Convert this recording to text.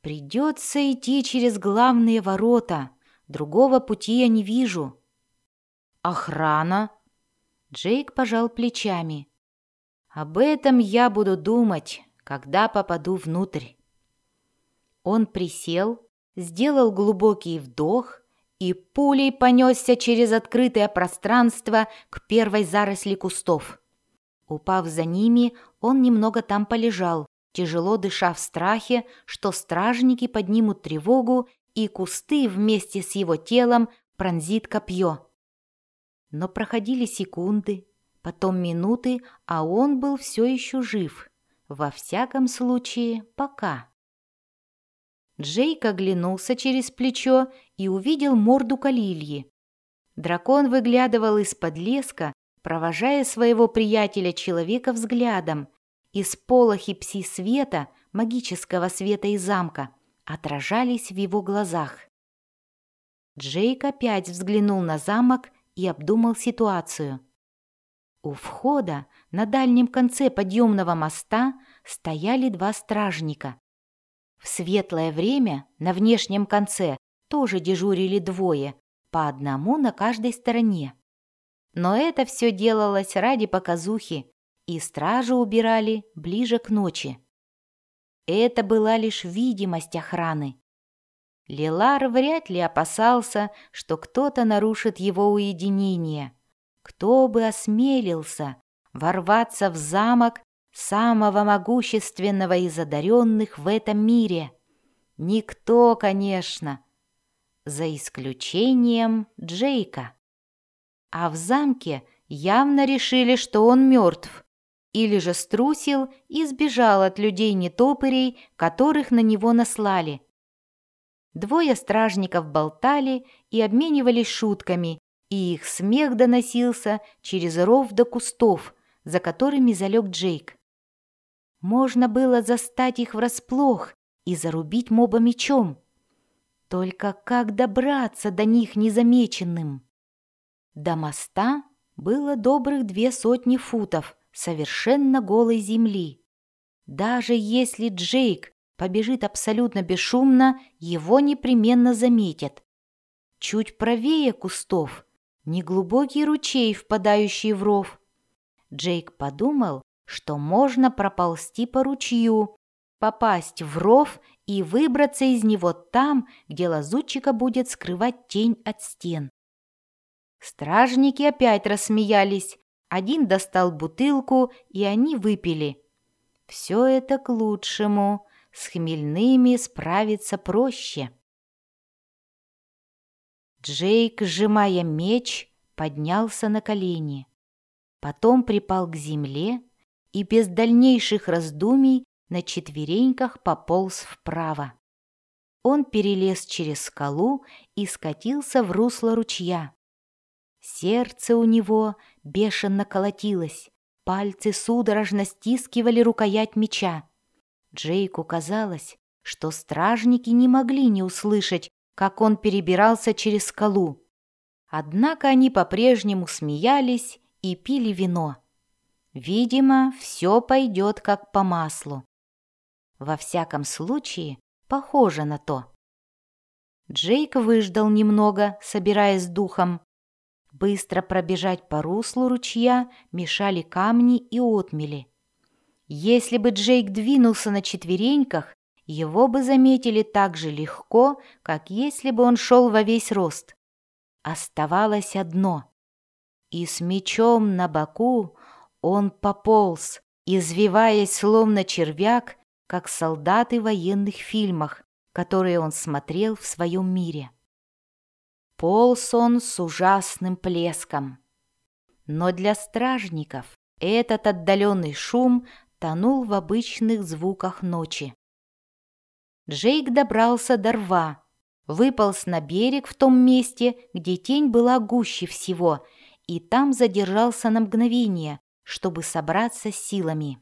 Придется идти через главные ворота. Другого пути я не вижу. Охрана? Джейк пожал плечами. Об этом я буду думать, когда попаду внутрь. Он присел, сделал глубокий вдох и пулей понесся через открытое пространство к первой заросли кустов. Упав за ними, он немного там полежал, тяжело дыша в страхе, что стражники поднимут тревогу и кусты вместе с его телом пронзит копье. Но проходили секунды, потом минуты, а он был все еще жив. Во всяком случае, пока. Джейк оглянулся через плечо и увидел морду Калильи. Дракон выглядывал из-под леска, провожая своего приятеля-человека взглядом, и сполохи пси-света, магического света из замка, отражались в его глазах. Джейк опять взглянул на замок и обдумал ситуацию. У входа на дальнем конце подъемного моста стояли два стражника. В светлое время на внешнем конце тоже дежурили двое, по одному на каждой стороне. Но это все делалось ради показухи, и стражу убирали ближе к ночи. Это была лишь видимость охраны. Лилар вряд ли опасался, что кто-то нарушит его уединение. Кто бы осмелился ворваться в замок самого могущественного из одаренных в этом мире? Никто, конечно, за исключением Джейка. А в замке явно решили, что он мертв, или же струсил и сбежал от людей-нетопырей, которых на него наслали. Двое стражников болтали и обменивались шутками, и их смех доносился через ров до кустов, за которыми залег Джейк. Можно было застать их врасплох и зарубить моба мечом. Только как добраться до них незамеченным? До моста было добрых две сотни футов совершенно голой земли. Даже если Джейк побежит абсолютно бесшумно, его непременно заметят. Чуть правее кустов неглубокий ручей, впадающий в ров. Джейк подумал, что можно проползти по ручью, попасть в ров и выбраться из него там, где лазутчика будет скрывать тень от стен. Стражники опять рассмеялись. Один достал бутылку, и они выпили. Все это к лучшему. С хмельными справиться проще. Джейк, сжимая меч, поднялся на колени. Потом припал к земле и без дальнейших раздумий на четвереньках пополз вправо. Он перелез через скалу и скатился в русло ручья. Сердце у него бешено колотилось, пальцы судорожно стискивали рукоять меча. Джейку казалось, что стражники не могли не услышать, как он перебирался через скалу. Однако они по-прежнему смеялись и пили вино. Видимо, все пойдет как по маслу. Во всяком случае, похоже на то. Джейк выждал немного, собираясь духом, Быстро пробежать по руслу ручья мешали камни и отмели. Если бы Джейк двинулся на четвереньках, его бы заметили так же легко, как если бы он шел во весь рост. Оставалось одно. И с мечом на боку он пополз, извиваясь словно червяк, как солдаты в военных фильмах, которые он смотрел в своем мире. Полз он с ужасным плеском. Но для стражников этот отдаленный шум тонул в обычных звуках ночи. Джейк добрался до рва, выполз на берег в том месте, где тень была гуще всего, и там задержался на мгновение, чтобы собраться силами.